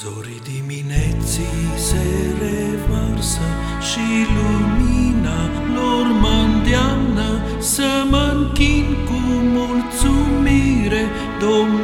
Zorii dimineții se revarsă și lumina lor mă îndeamnă să mă închin cu mulțumire Domnului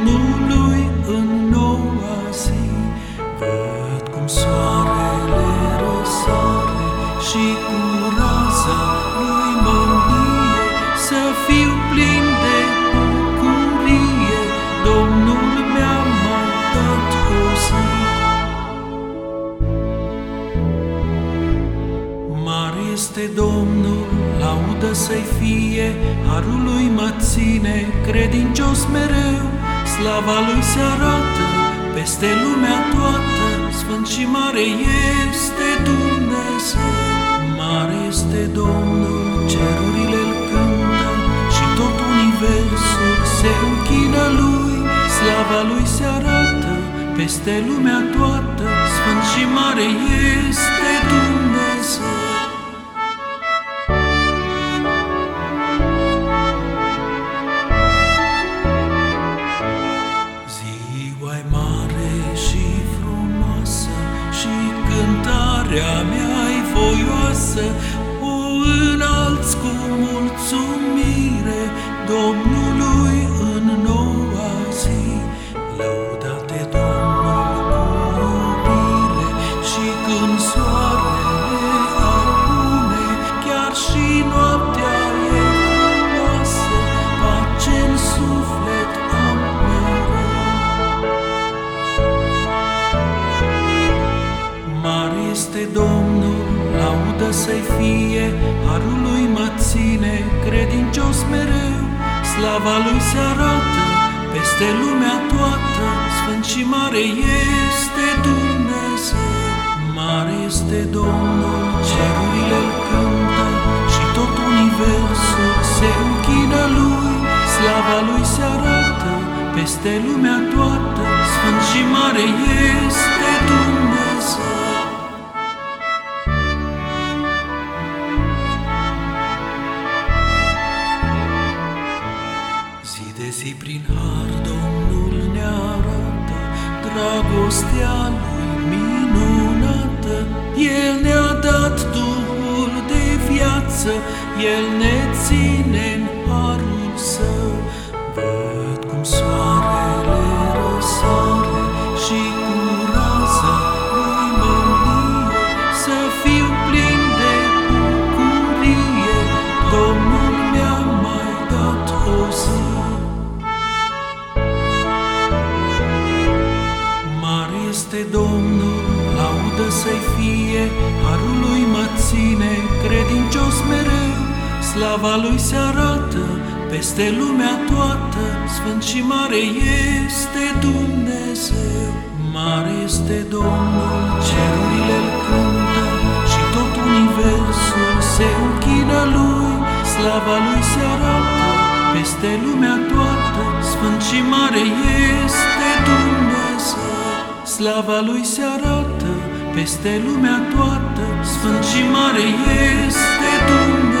Domnul, laudă să-i fie, harul lui mă ține, credincios mereu, slava lui se arată peste lumea toată, sfânt și mare este Dumnezeu. Mare este Domnul, cerurile îl cântă și tot universul se închină lui, slava lui se arată peste lumea toată, sfânt și mare este Dumnezeu. Cântarea mea e voioasă, o înalți cu mulțumire Domnului laudă să-i fie, harul lui mă ține, credincios mereu, slava lui se arată peste lumea toată, sfânt și mare este Dumnezeu. Mare este Domnul, cerurile îl cântă și tot universul se închină lui, slava lui se arată peste lumea toată, sfânt și mare este Dumnezeu. De zi prin har Domnul ne arată dragostea lui minunată. El ne-a dat Duhul de viață, El ne ține Domnul, laudă să-i fie, harul lui mă ține, credincios mereu, slava lui se arată peste lumea toată, sfânt și mare este Dumnezeu. Mare este Domnul, cerurile îl cântă și tot universul se închină lui, slava lui se arată peste lumea toată, sfânt și mare este Dumnezeu. Slava lui se arată peste lumea toată, sfânt și mare este Dumnezeu.